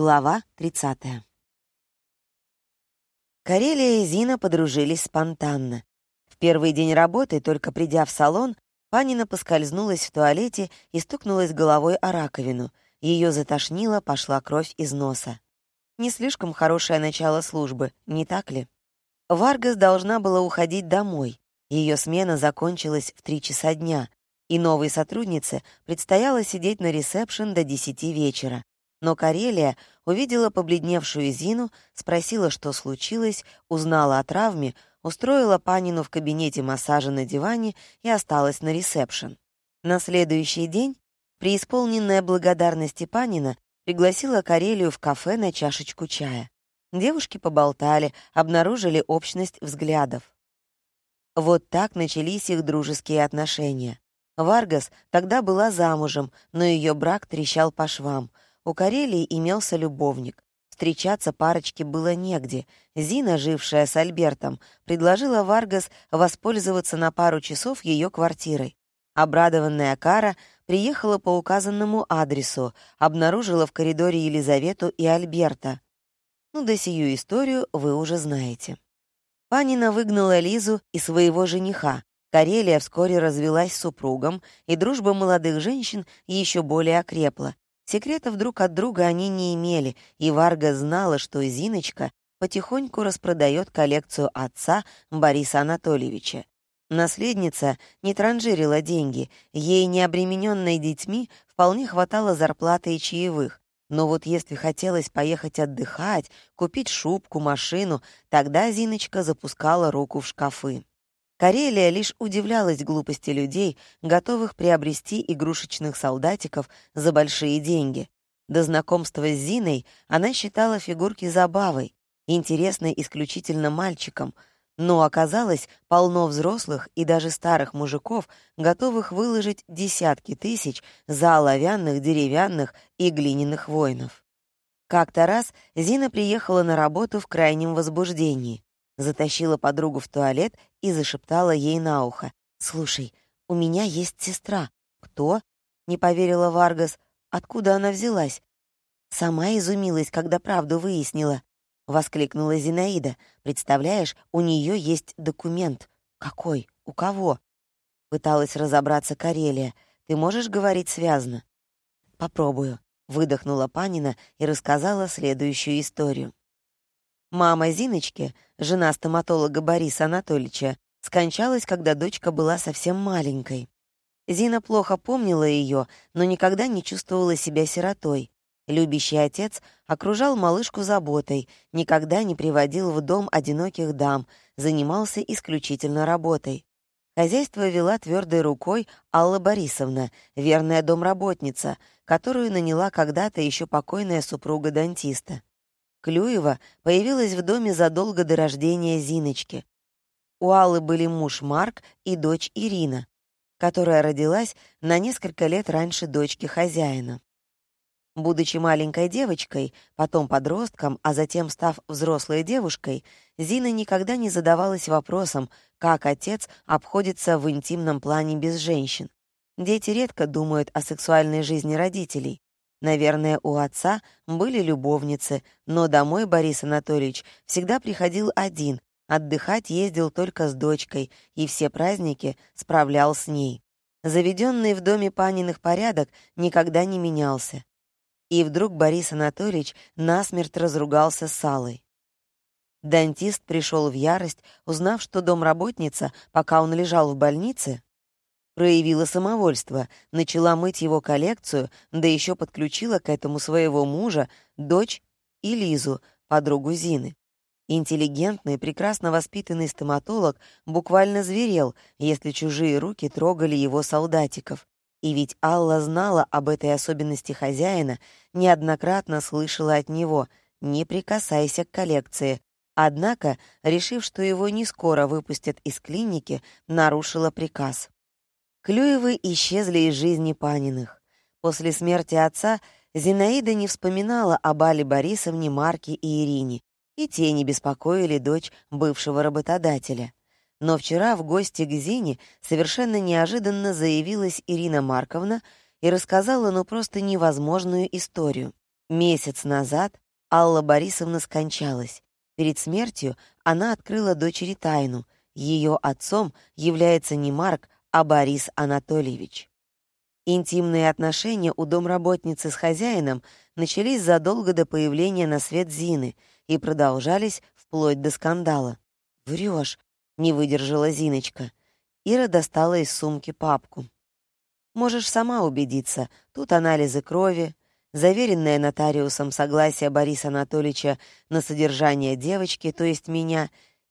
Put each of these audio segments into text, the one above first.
Глава 30. Карелия и Зина подружились спонтанно. В первый день работы, только придя в салон, Панина поскользнулась в туалете и стукнулась головой о раковину. Ее затошнило, пошла кровь из носа. Не слишком хорошее начало службы, не так ли? Варгас должна была уходить домой. Ее смена закончилась в три часа дня, и новой сотруднице предстояло сидеть на ресепшн до десяти вечера. Но Карелия увидела побледневшую Зину, спросила, что случилось, узнала о травме, устроила Панину в кабинете массажа на диване и осталась на ресепшн. На следующий день, преисполненная благодарности Панина, пригласила Карелию в кафе на чашечку чая. Девушки поболтали, обнаружили общность взглядов. Вот так начались их дружеские отношения. Варгас тогда была замужем, но ее брак трещал по швам — у Карелии имелся любовник. Встречаться парочке было негде. Зина, жившая с Альбертом, предложила Варгас воспользоваться на пару часов ее квартирой. Обрадованная Кара приехала по указанному адресу, обнаружила в коридоре Елизавету и Альберта. Ну да сию историю вы уже знаете. Панина выгнала Лизу и своего жениха. Карелия вскоре развелась с супругом, и дружба молодых женщин еще более окрепла. Секретов друг от друга они не имели, и Варга знала, что Зиночка потихоньку распродает коллекцию отца Бориса Анатольевича. Наследница не транжирила деньги, ей, не обремененной детьми, вполне хватало зарплаты и чаевых. Но вот если хотелось поехать отдыхать, купить шубку, машину, тогда Зиночка запускала руку в шкафы. Карелия лишь удивлялась глупости людей, готовых приобрести игрушечных солдатиков за большие деньги. До знакомства с Зиной она считала фигурки забавой, интересной исключительно мальчикам, но оказалось полно взрослых и даже старых мужиков, готовых выложить десятки тысяч за оловянных, деревянных и глиняных воинов. Как-то раз Зина приехала на работу в крайнем возбуждении затащила подругу в туалет и зашептала ей на ухо. «Слушай, у меня есть сестра». «Кто?» — не поверила Варгас. «Откуда она взялась?» «Сама изумилась, когда правду выяснила», — воскликнула Зинаида. «Представляешь, у нее есть документ». «Какой? У кого?» Пыталась разобраться Карелия. «Ты можешь говорить связно?» «Попробую», — выдохнула Панина и рассказала следующую историю. Мама Зиночки, жена стоматолога Бориса Анатольевича, скончалась, когда дочка была совсем маленькой. Зина плохо помнила ее, но никогда не чувствовала себя сиротой. Любящий отец окружал малышку заботой, никогда не приводил в дом одиноких дам, занимался исключительно работой. Хозяйство вела твердой рукой Алла Борисовна, верная домработница, которую наняла когда-то еще покойная супруга дантиста. Клюева появилась в доме задолго до рождения Зиночки. У Аллы были муж Марк и дочь Ирина, которая родилась на несколько лет раньше дочки хозяина. Будучи маленькой девочкой, потом подростком, а затем став взрослой девушкой, Зина никогда не задавалась вопросом, как отец обходится в интимном плане без женщин. Дети редко думают о сексуальной жизни родителей. Наверное, у отца были любовницы, но домой Борис Анатольевич всегда приходил один, отдыхать ездил только с дочкой и все праздники справлял с ней. Заведенный в доме Паниных порядок никогда не менялся. И вдруг Борис Анатольевич насмерть разругался с Аллой. Дантист пришел в ярость, узнав, что домработница, пока он лежал в больнице, проявила самовольство, начала мыть его коллекцию, да еще подключила к этому своего мужа, дочь и Лизу, подругу Зины. Интеллигентный, прекрасно воспитанный стоматолог буквально зверел, если чужие руки трогали его солдатиков. И ведь Алла знала об этой особенности хозяина, неоднократно слышала от него «не прикасайся к коллекции», однако, решив, что его не скоро выпустят из клиники, нарушила приказ. Клюевы исчезли из жизни Паниных. После смерти отца Зинаида не вспоминала об Але Борисовне, Марке и Ирине, и те не беспокоили дочь бывшего работодателя. Но вчера в гости к Зине совершенно неожиданно заявилась Ирина Марковна и рассказала ну просто невозможную историю. Месяц назад Алла Борисовна скончалась. Перед смертью она открыла дочери тайну. Ее отцом является не Марк, а Борис Анатольевич. Интимные отношения у домработницы с хозяином начались задолго до появления на свет Зины и продолжались вплоть до скандала. «Врешь», — не выдержала Зиночка. Ира достала из сумки папку. «Можешь сама убедиться. Тут анализы крови, заверенное нотариусом согласие Бориса Анатольевича на содержание девочки, то есть меня,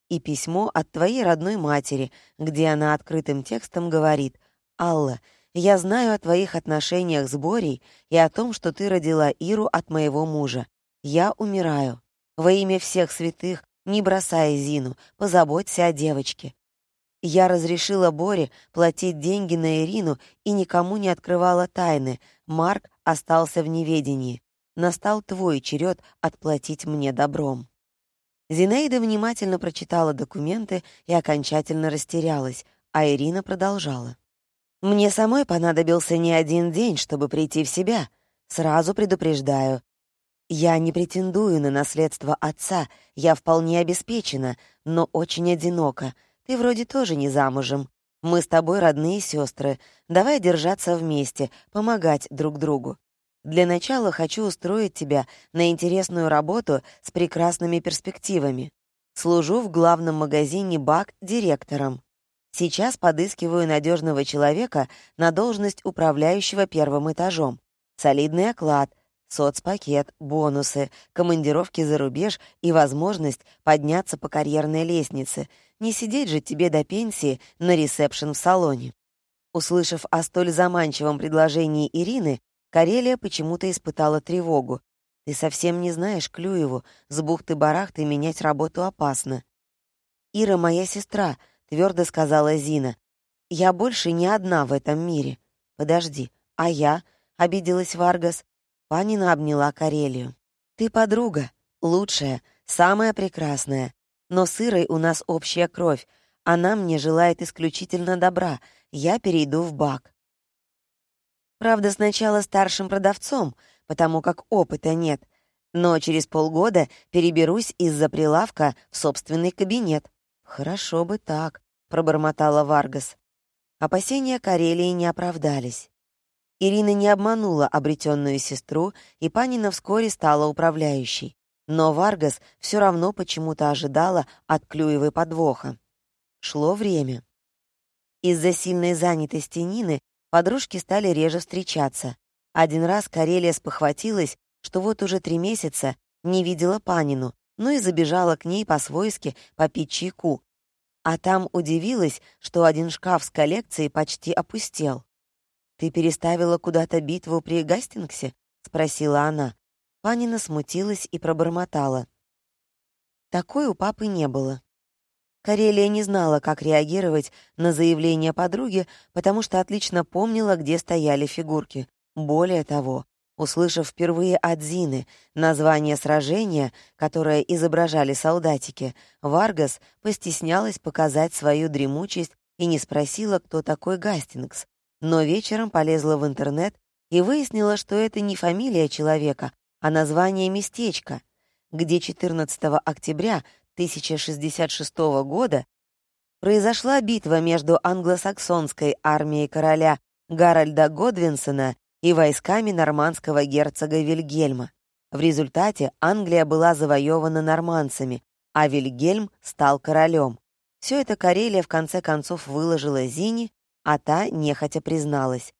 и письмо от твоей родной матери, где она открытым текстом говорит «Алла, я знаю о твоих отношениях с Борей и о том, что ты родила Иру от моего мужа. Я умираю. Во имя всех святых не бросай Зину, позаботься о девочке. Я разрешила Боре платить деньги на Ирину и никому не открывала тайны. Марк остался в неведении. Настал твой черед отплатить мне добром. Зинаида внимательно прочитала документы и окончательно растерялась, а Ирина продолжала. «Мне самой понадобился не один день, чтобы прийти в себя. Сразу предупреждаю. Я не претендую на наследство отца, я вполне обеспечена, но очень одинока. Ты вроде тоже не замужем. Мы с тобой родные сестры. Давай держаться вместе, помогать друг другу. Для начала хочу устроить тебя на интересную работу с прекрасными перспективами. Служу в главном магазине БАК директором. Сейчас подыскиваю надежного человека на должность управляющего первым этажом. Солидный оклад, соцпакет, бонусы, командировки за рубеж и возможность подняться по карьерной лестнице — не сидеть же тебе до пенсии на ресепшн в салоне. Услышав о столь заманчивом предложении Ирины, Карелия почему-то испытала тревогу. «Ты совсем не знаешь Клюеву, с бухты-барахты менять работу опасно». «Ира моя сестра», — твердо сказала Зина. «Я больше не одна в этом мире». «Подожди, а я?» — обиделась Варгас. Панина обняла Карелию. «Ты подруга, лучшая, самая прекрасная. Но с Ирой у нас общая кровь. Она мне желает исключительно добра. Я перейду в бак. Правда, сначала старшим продавцом, потому как опыта нет. Но через полгода переберусь из-за прилавка в собственный кабинет. «Хорошо бы так», — пробормотала Варгас. Опасения Карелии не оправдались. Ирина не обманула обретенную сестру, и Панина вскоре стала управляющей. Но Варгас все равно почему-то ожидала от Клюевой подвоха. Шло время. Из-за сильной занятости Нины подружки стали реже встречаться. Один раз Карелия спохватилась, что вот уже три месяца не видела Панину, ну и забежала к ней по-свойски попить чайку. А там удивилась, что один шкаф с коллекцией почти опустел. «Ты переставила куда-то битву при Гастингсе?» — спросила она. Панина смутилась и пробормотала. Такой у папы не было. Карелия не знала, как реагировать на заявление подруги, потому что отлично помнила, где стояли фигурки. Более того, услышав впервые от Зины название сражения, которое изображали солдатики, Варгас постеснялась показать свою дремучесть и не спросила, кто такой Гастингс. Но вечером полезла в интернет и выяснила, что это не фамилия человека, а название местечка, где 14 октября 1066 года произошла битва между англосаксонской армией короля Гарольда Годвинсона и войсками нормандского герцога Вильгельма. В результате Англия была завоевана нормандцами, а Вильгельм стал королем. Все это Карелия в конце концов выложила Зине, а та нехотя призналась.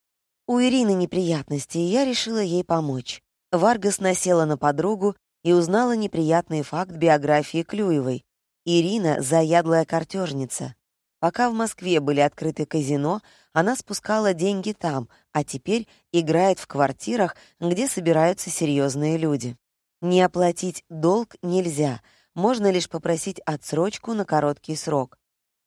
У Ирины неприятности, и я решила ей помочь. Варгас насела на подругу и узнала неприятный факт биографии Клюевой. Ирина — заядлая картежница. Пока в Москве были открыты казино, она спускала деньги там, а теперь играет в квартирах, где собираются серьезные люди. Не оплатить долг нельзя, можно лишь попросить отсрочку на короткий срок.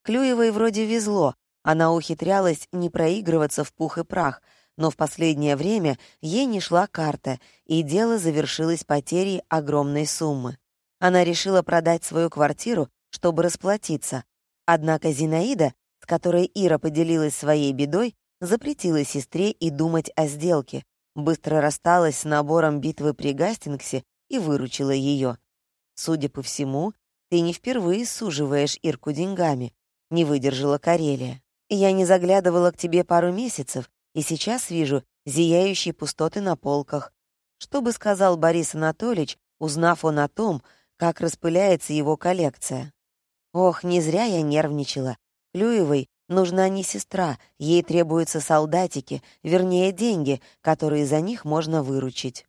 Клюевой вроде везло, она ухитрялась не проигрываться в пух и прах — но в последнее время ей не шла карта, и дело завершилось потерей огромной суммы. Она решила продать свою квартиру, чтобы расплатиться. Однако Зинаида, с которой Ира поделилась своей бедой, запретила сестре и думать о сделке. быстро рассталась с набором битвы при Гастингсе и выручила ее. Судя по всему, ты не впервые суживаешь Ирку деньгами, не выдержала Карелия. Я не заглядывала к тебе пару месяцев, и сейчас вижу зияющие пустоты на полках. Что бы сказал Борис Анатольевич, узнав он о том, как распыляется его коллекция? Ох, не зря я нервничала. Клюевой нужна не сестра, ей требуются солдатики, вернее, деньги, которые за них можно выручить.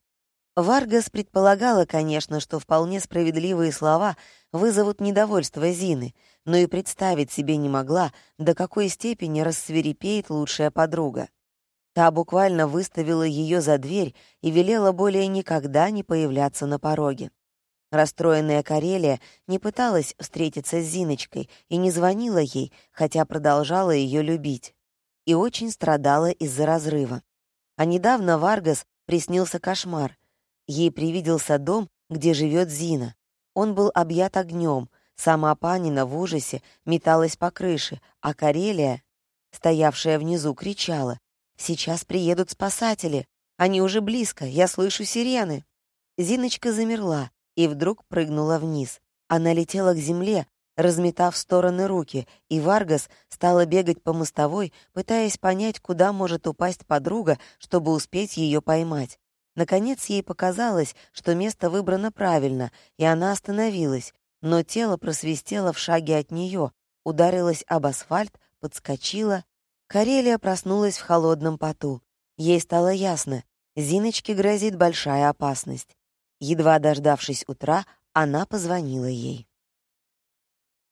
Варгас предполагала, конечно, что вполне справедливые слова вызовут недовольство Зины, но и представить себе не могла, до какой степени рассверепеет лучшая подруга. Та буквально выставила ее за дверь и велела более никогда не появляться на пороге. Расстроенная Карелия не пыталась встретиться с Зиночкой и не звонила ей, хотя продолжала ее любить. И очень страдала из-за разрыва. А недавно Варгас приснился кошмар. Ей привиделся дом, где живет Зина. Он был объят огнем, сама Панина в ужасе металась по крыше, а Карелия, стоявшая внизу, кричала. «Сейчас приедут спасатели! Они уже близко, я слышу сирены!» Зиночка замерла, и вдруг прыгнула вниз. Она летела к земле, разметав в стороны руки, и Варгас стала бегать по мостовой, пытаясь понять, куда может упасть подруга, чтобы успеть ее поймать. Наконец ей показалось, что место выбрано правильно, и она остановилась, но тело просвистело в шаге от нее, ударилось об асфальт, подскочило. Карелия проснулась в холодном поту. Ей стало ясно, Зиночке грозит большая опасность. Едва дождавшись утра, она позвонила ей.